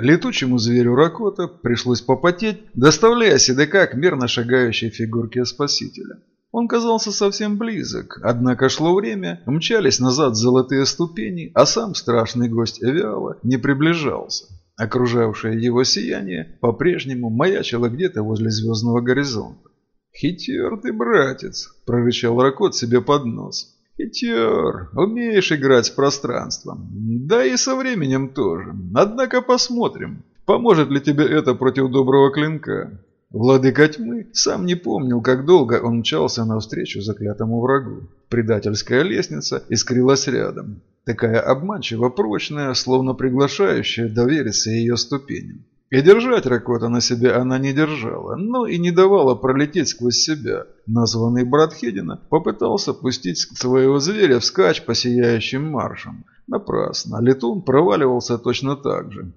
Летучему зверю Ракота пришлось попотеть, доставляя седока к мерно шагающей фигурке спасителя. Он казался совсем близок, однако шло время, мчались назад золотые ступени, а сам страшный гость Эвиала не приближался. Окружавшее его сияние по-прежнему маячило где-то возле звездного горизонта. «Хитер ты, братец!» – прорычал Ракот себе под нос. «Хитер, умеешь играть с пространством. Да и со временем тоже. Однако посмотрим, поможет ли тебе это против доброго клинка». Владыка тьмы сам не помнил, как долго он мчался навстречу заклятому врагу. Предательская лестница искрилась рядом. Такая обманчиво прочная, словно приглашающая довериться ее ступеням. И держать Ракота на себе она не держала, но и не давала пролететь сквозь себя. Названный брат Хедина попытался пустить своего зверя вскачь по сияющим маршам. Напрасно, летун проваливался точно так же.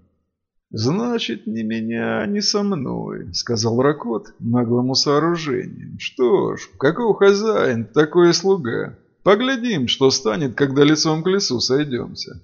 «Значит, ни меня, ни со мной», — сказал Ракот наглому сооружению. «Что ж, каков хозяин, такой слуга. Поглядим, что станет, когда лицом к лесу сойдемся».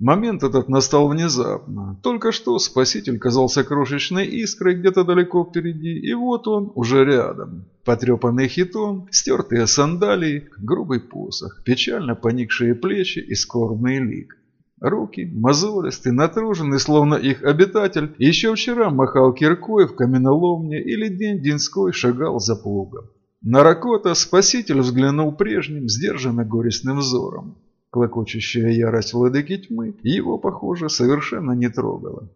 Момент этот настал внезапно. Только что спаситель казался крошечной искрой где-то далеко впереди, и вот он уже рядом. Потрепанный хитон, стертые сандалии, грубый посох, печально поникшие плечи и скорбный лик. Руки мозолисты, натружены, словно их обитатель, еще вчера махал киркой в каменоломне или день-деньской шагал за плугом. На Ракота спаситель взглянул прежним, сдержанно горестным взором. Клокочущая ярость владыки тьмы его, похоже, совершенно не трогала.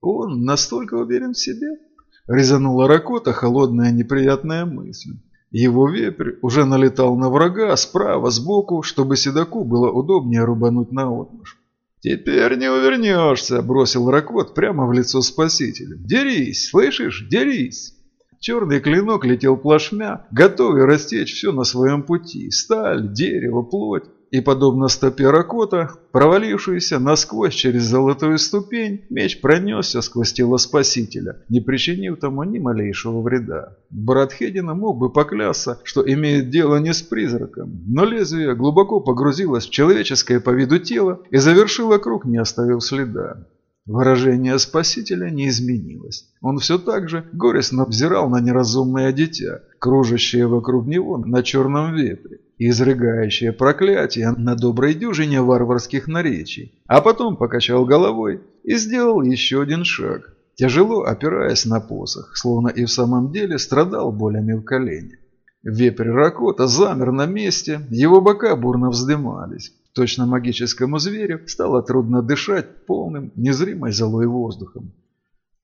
«Он настолько уверен в себе?» – резанула Ракота холодная неприятная мысль. Его вепрь уже налетал на врага справа, сбоку, чтобы седаку было удобнее рубануть на отмышь. «Теперь не увернешься», – бросил Ракот прямо в лицо спасителю. «Дерись, слышишь? Дерись!» Черный клинок летел плашмя, готовый растечь все на своем пути. Сталь, дерево, плоть и, подобно стопе Ракота, провалившуюся насквозь через золотую ступень, меч пронесся сквозь тело Спасителя, не причинив тому ни малейшего вреда. Брат Хедина мог бы поклясться, что имеет дело не с призраком, но лезвие глубоко погрузилось в человеческое по виду тело и завершило круг, не оставив следа. Выражение Спасителя не изменилось. Он все так же горестно взирал на неразумное дитя, кружащее вокруг него на черном ветре, изрыгающее проклятие на доброй дюжине варварских наречий, а потом покачал головой и сделал еще один шаг, тяжело опираясь на посох, словно и в самом деле страдал болями в колене. Вепрь Ракота замер на месте, его бока бурно вздымались. Точно магическому зверю стало трудно дышать полным, незримой золой воздухом.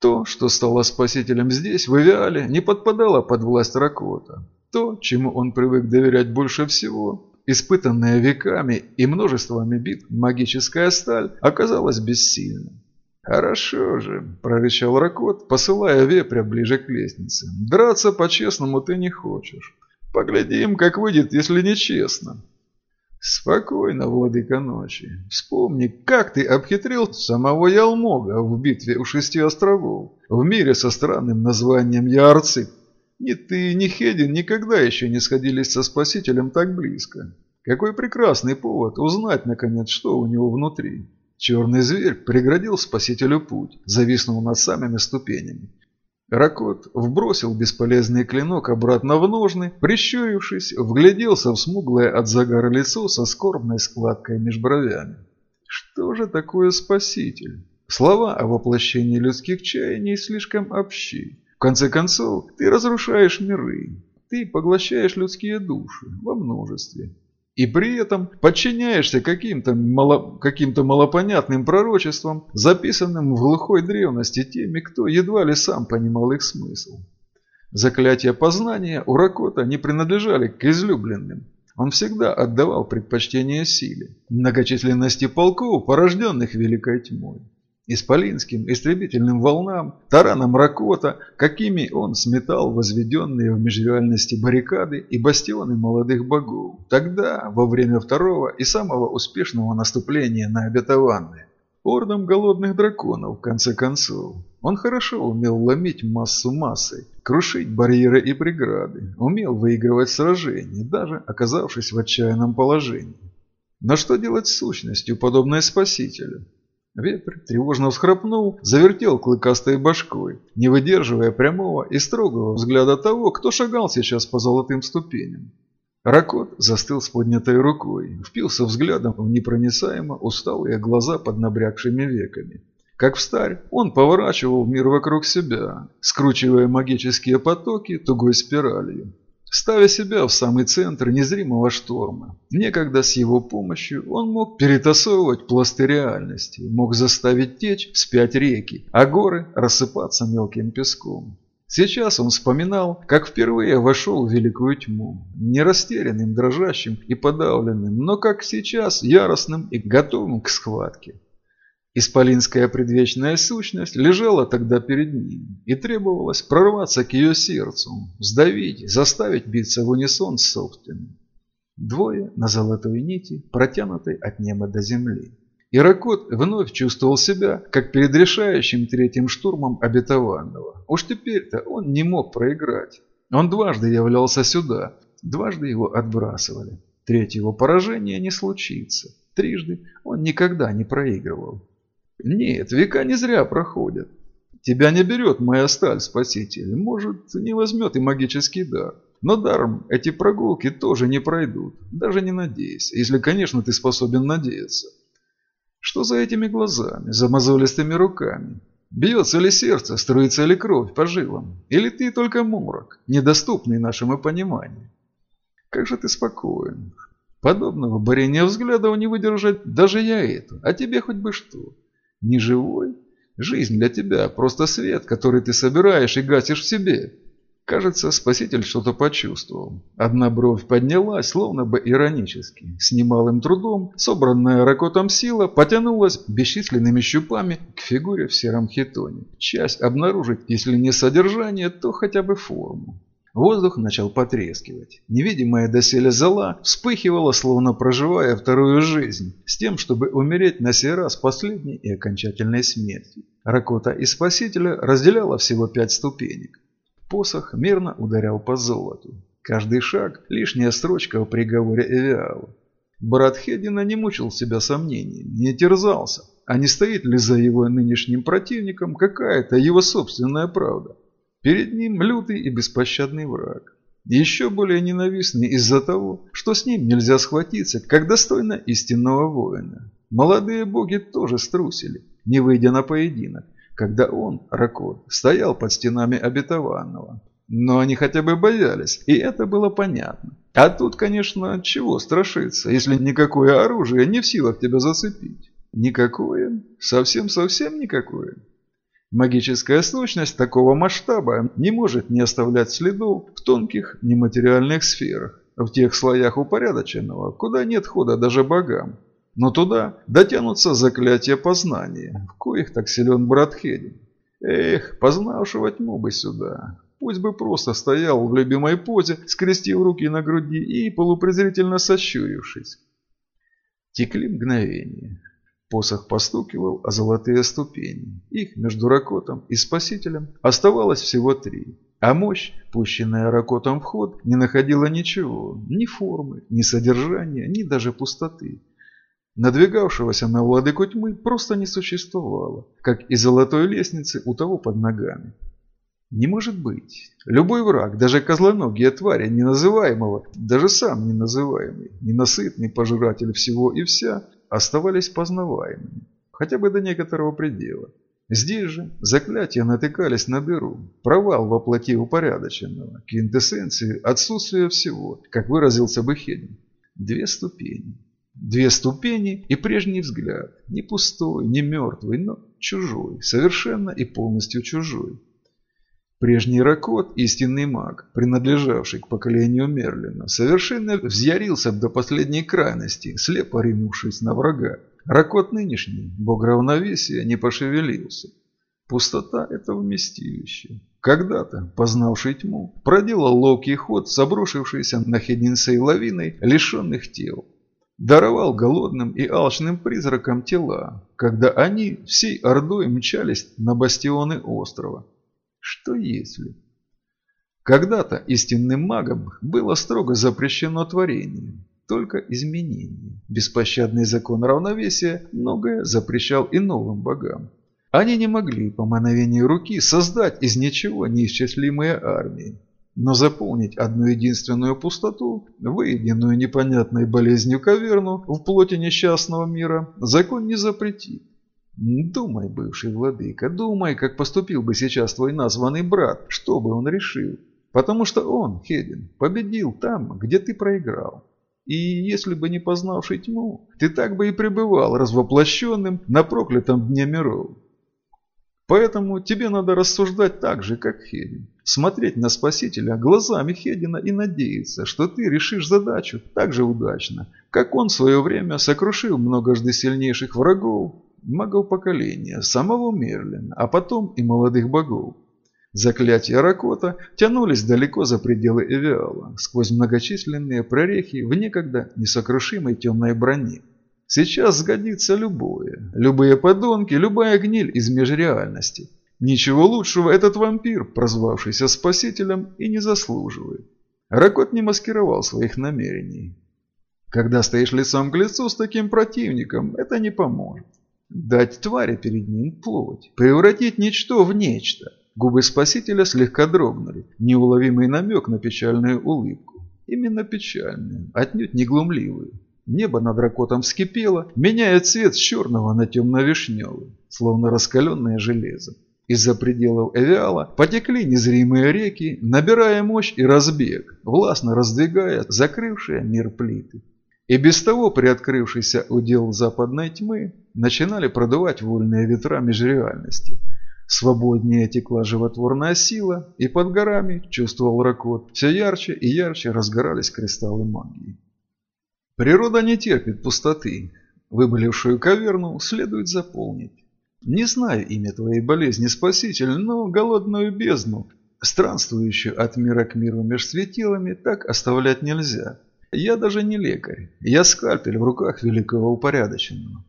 То, что стало спасителем здесь, в Эвиале, не подпадало под власть Ракота. То, чему он привык доверять больше всего, испытанная веками и множествами бит магическая сталь, оказалась бессильной. «Хорошо же», – прорычал Ракот, посылая вепря ближе к лестнице. «Драться по-честному ты не хочешь. Поглядим, как выйдет, если нечестно. «Спокойно, владыка ночи. Вспомни, как ты обхитрил самого Ялмога в битве у шести островов, в мире со странным названием Ярцит. Ни ты, ни Хедин никогда еще не сходились со Спасителем так близко. Какой прекрасный повод узнать, наконец, что у него внутри». Черный зверь преградил Спасителю путь, зависнув над самыми ступенями. Ракот вбросил бесполезный клинок обратно в ножны, прищурившись, вгляделся в смуглое от загара лицо со скорбной складкой меж бровями. Что же такое спаситель? Слова о воплощении людских чаяний слишком общи. Конце концов, ты разрушаешь миры. Ты поглощаешь людские души во множестве. И при этом подчиняешься каким-то мало, каким малопонятным пророчествам, записанным в глухой древности теми, кто едва ли сам понимал их смысл. Заклятия познания у Ракота не принадлежали к излюбленным. Он всегда отдавал предпочтение силе, многочисленности полков, порожденных Великой Тьмой исполинским истребительным волнам, таранам Ракота, какими он сметал возведенные в межреальности баррикады и бастионы молодых богов, тогда, во время второго и самого успешного наступления на обетованные. Ордом голодных драконов, в конце концов. Он хорошо умел ломить массу массой, крушить барьеры и преграды, умел выигрывать сражения, даже оказавшись в отчаянном положении. Но что делать с сущностью, подобной спасителю? Ветер тревожно всхрапнул, завертел клыкастой башкой, не выдерживая прямого и строгого взгляда того, кто шагал сейчас по золотым ступеням. Ракот застыл с поднятой рукой, впился взглядом в непроницаемо усталые глаза под набрякшими веками. Как встарь, он поворачивал мир вокруг себя, скручивая магические потоки тугой спиралью ставя себя в самый центр незримого шторма. Некогда с его помощью он мог перетасовывать пласты реальности, мог заставить течь вспять реки, а горы рассыпаться мелким песком. Сейчас он вспоминал, как впервые вошел в великую тьму, не растерянным, дрожащим и подавленным, но как сейчас яростным и готовым к схватке. Исполинская предвечная сущность лежала тогда перед ним, и требовалось прорваться к ее сердцу, сдавить, заставить биться в унисон с собственным. Двое на золотой нити, протянутой от неба до земли. Иракот вновь чувствовал себя, как перед решающим третьим штурмом обетованного. Уж теперь-то он не мог проиграть. Он дважды являлся сюда, дважды его отбрасывали. Третьего поражения не случится. Трижды он никогда не проигрывал. Нет, века не зря проходят. Тебя не берет моя сталь, спаситель. Может, не возьмет и магический дар. Но даром эти прогулки тоже не пройдут. Даже не надейся, если, конечно, ты способен надеяться. Что за этими глазами, за мозолистыми руками? Бьется ли сердце, струится ли кровь по жилам? Или ты только морок, недоступный нашему пониманию? Как же ты спокоен. Подобного борения взглядов не выдержать даже я это, а тебе хоть бы что. Не живой? Жизнь для тебя просто свет, который ты собираешь и гасишь в себе. Кажется, спаситель что-то почувствовал. Одна бровь поднялась, словно бы иронически. С немалым трудом, собранная ракотом сила, потянулась бесчисленными щупами к фигуре в сером хитоне. Часть обнаружить, если не содержание, то хотя бы форму. Воздух начал потрескивать. Невидимая доселе зола вспыхивала, словно проживая вторую жизнь, с тем, чтобы умереть на сей раз последней и окончательной смертью. Ракота и Спасителя разделяла всего пять ступенек. Посох мерно ударял по золоту. Каждый шаг – лишняя строчка в приговоре Эвиала. Брат Хедина не мучил себя сомнением, не терзался, а не стоит ли за его нынешним противником какая-то его собственная правда. Перед ним лютый и беспощадный враг. Еще более ненавистный из-за того, что с ним нельзя схватиться, как достойно истинного воина. Молодые боги тоже струсили, не выйдя на поединок, когда он, Ракот, стоял под стенами обетованного. Но они хотя бы боялись, и это было понятно. А тут, конечно, чего страшиться, если никакое оружие не в силах тебя зацепить? Никакое? Совсем-совсем никакое? Магическая сущность такого масштаба не может не оставлять следов в тонких нематериальных сферах, в тех слоях упорядоченного, куда нет хода даже богам. Но туда дотянутся заклятия познания, в коих так силен брат Хедин. Эх, познавшего тьму бы сюда. Пусть бы просто стоял в любимой позе, скрестив руки на груди и полупрезрительно сощурившись. Текли мгновения. Посох постукивал о золотые ступени. Их между Ракотом и Спасителем оставалось всего три. А мощь, пущенная Ракотом в ход, не находила ничего, ни формы, ни содержания, ни даже пустоты. Надвигавшегося на владыку тьмы просто не существовало, как и золотой лестницы у того под ногами. Не может быть. Любой враг, даже козлоногие твари, неназываемого, даже сам неназываемый, ненасытный пожиратель всего и вся, оставались познаваемыми, хотя бы до некоторого предела. Здесь же заклятия натыкались на дыру, провал во плоти упорядоченного, квинтэссенции отсутствия всего, как выразился бы Хедин. Две ступени. Две ступени и прежний взгляд, не пустой, не мертвый, но чужой, совершенно и полностью чужой. Прежний Ракот, истинный маг, принадлежавший к поколению Мерлина, совершенно взъярился до последней крайности, слепо ринувшись на врага. Ракот нынешний, бог равновесия, не пошевелился. Пустота – это вместилище. Когда-то, познавший тьму, проделал ловкий ход с обрушившейся на Хединсей лавиной лишенных тел. Даровал голодным и алчным призракам тела, когда они всей ордой мчались на бастионы острова. Что если? Когда-то истинным магам было строго запрещено творение. только изменения. Беспощадный закон равновесия многое запрещал и новым богам. Они не могли по мановению руки создать из ничего неисчислимые армии. Но заполнить одну единственную пустоту, выеденную непонятной болезнью каверну в плоти несчастного мира, закон не запретит. Думай, бывший владыка, думай, как поступил бы сейчас твой названный брат, что бы он решил. Потому что он, Хедин, победил там, где ты проиграл. И если бы не познавший тьму, ты так бы и пребывал развоплощенным на проклятом дне миров. Поэтому тебе надо рассуждать так же, как Хедин. Смотреть на Спасителя глазами Хедина и надеяться, что ты решишь задачу так же удачно, как он в свое время сокрушил многожды сильнейших врагов, магов поколения, самого Мерлина, а потом и молодых богов. Заклятия Ракота тянулись далеко за пределы Эвиала, сквозь многочисленные прорехи в некогда несокрушимой темной броне. Сейчас сгодится любое, любые подонки, любая гниль из межреальности. Ничего лучшего этот вампир, прозвавшийся Спасителем, и не заслуживает. Ракот не маскировал своих намерений. Когда стоишь лицом к лицу с таким противником, это не поможет. Дать твари перед ним плоть, превратить ничто в нечто – Губы спасителя слегка дрогнули. Неуловимый намек на печальную улыбку. Именно печальную, отнюдь не глумливую. Небо над ракотом вскипело, меняя цвет с черного на темно-вишневый, словно раскаленное железо. Из-за пределов Эвиала потекли незримые реки, набирая мощь и разбег, властно раздвигая закрывшие мир плиты. И без того приоткрывшийся удел западной тьмы начинали продувать вольные ветра межреальности – Свободнее текла животворная сила, и под горами, чувствовал Ракот, все ярче и ярче разгорались кристаллы магии. Природа не терпит пустоты. Выболевшую каверну следует заполнить. Не знаю имя твоей болезни, спаситель, но голодную бездну, странствующую от мира к миру меж светилами, так оставлять нельзя. Я даже не лекарь, я скальпель в руках великого упорядоченного.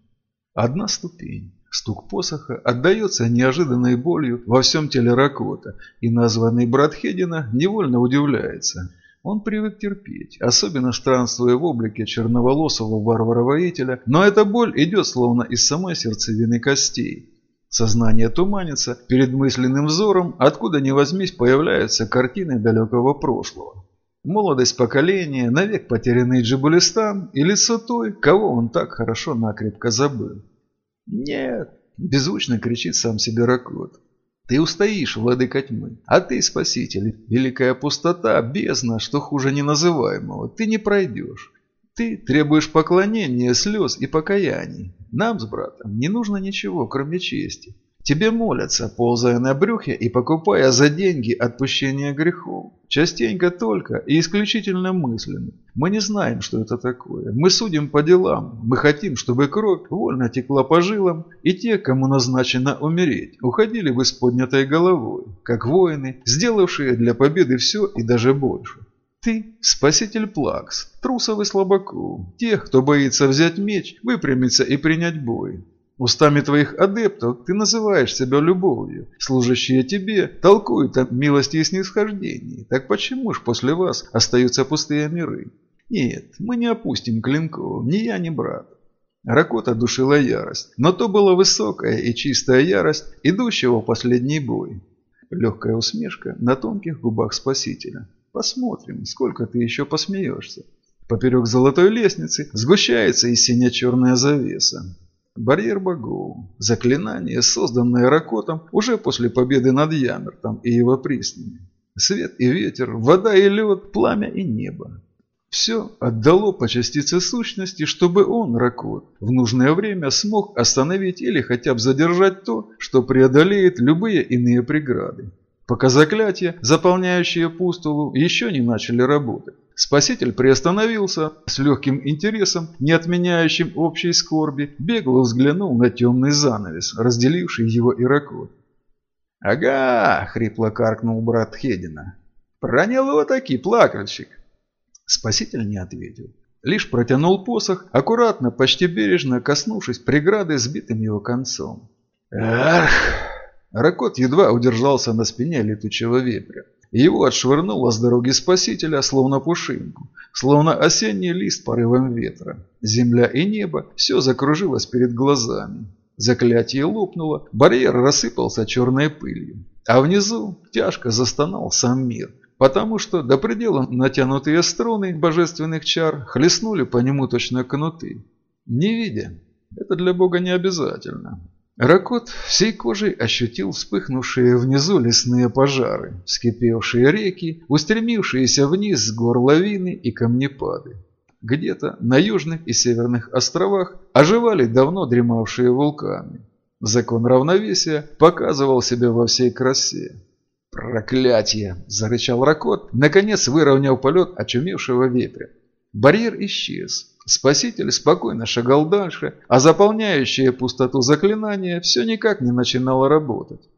Одна ступень. Стук посоха отдается неожиданной болью во всем теле Ракота, и названный брат Хедина невольно удивляется. Он привык терпеть, особенно странствуя в облике черноволосого варвара-воителя, но эта боль идет словно из самой сердцевины костей. Сознание туманится, перед мысленным взором, откуда ни возьмись, появляются картины далекого прошлого. Молодость поколения, навек потерянный Джибулистан и лицо той, кого он так хорошо накрепко забыл. «Нет!» – беззвучно кричит сам себе Ракот. «Ты устоишь, владыка тьмы, а ты спаситель, великая пустота, бездна, что хуже неназываемого, ты не пройдешь. Ты требуешь поклонения, слез и покаяний. Нам с братом не нужно ничего, кроме чести. Тебе молятся, ползая на брюхе и покупая за деньги отпущение грехов. Частенько только и исключительно мысленно. Мы не знаем, что это такое. Мы судим по делам. Мы хотим, чтобы кровь вольно текла по жилам, и те, кому назначено умереть, уходили бы с поднятой головой, как воины, сделавшие для победы все и даже больше. Ты – спаситель Плакс, трусов и слабаков, тех, кто боится взять меч, выпрямиться и принять бой. Устами твоих адептов ты называешь себя любовью. Служащие тебе толкуют о милости и снисхождении. Так почему ж после вас остаются пустые миры? Нет, мы не опустим клинков, ни я, ни брат. Ракота душила ярость, но то была высокая и чистая ярость, идущего в последний бой. Легкая усмешка на тонких губах спасителя. Посмотрим, сколько ты еще посмеешься. Поперек золотой лестницы сгущается и синя-черная завеса. Барьер богов. Заклинание, созданное Ракотом уже после победы над Ямертом и его приснами. Свет и ветер, вода и лед, пламя и небо. Все отдало по частице сущности, чтобы он, Ракот, в нужное время смог остановить или хотя бы задержать то, что преодолеет любые иные преграды. Пока заклятия, заполняющие пустулу, еще не начали работать. Спаситель приостановился с легким интересом, не отменяющим общей скорби, бегло взглянул на темный занавес, разделивший его и Ракот. «Ага!» — хрипло каркнул брат Хедина. «Проняло таки, плакальщик!» Спаситель не ответил. Лишь протянул посох, аккуратно, почти бережно коснувшись преграды сбитым его концом. «Ах!» Ракот едва удержался на спине летучего вепря. Его отшвырнуло с дороги спасителя, словно пушинку, словно осенний лист порывом ветра. Земля и небо все закружилось перед глазами. Заклятие лопнуло, барьер рассыпался черной пылью. А внизу тяжко застонал сам мир, потому что до предела натянутые струны божественных чар хлестнули по нему точно кнуты. Не видя, это для Бога не обязательно. Ракот всей кожей ощутил вспыхнувшие внизу лесные пожары, вскипевшие реки, устремившиеся вниз с гор лавины и камнепады. Где-то на южных и северных островах оживали давно дремавшие вулканы. Закон равновесия показывал себя во всей красе. «Проклятие!» – зарычал Ракот, наконец выровняв полет очумевшего ветря. Барьер исчез. Спаситель спокойно шагал дальше, а заполняющее пустоту заклинание все никак не начинало работать.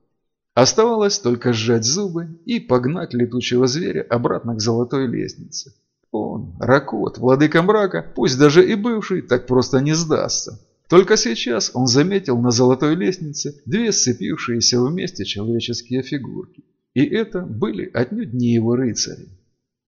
Оставалось только сжать зубы и погнать летучего зверя обратно к золотой лестнице. Он, Ракот, владыка мрака, пусть даже и бывший, так просто не сдастся. Только сейчас он заметил на золотой лестнице две сцепившиеся вместе человеческие фигурки. И это были отнюдь не его рыцари.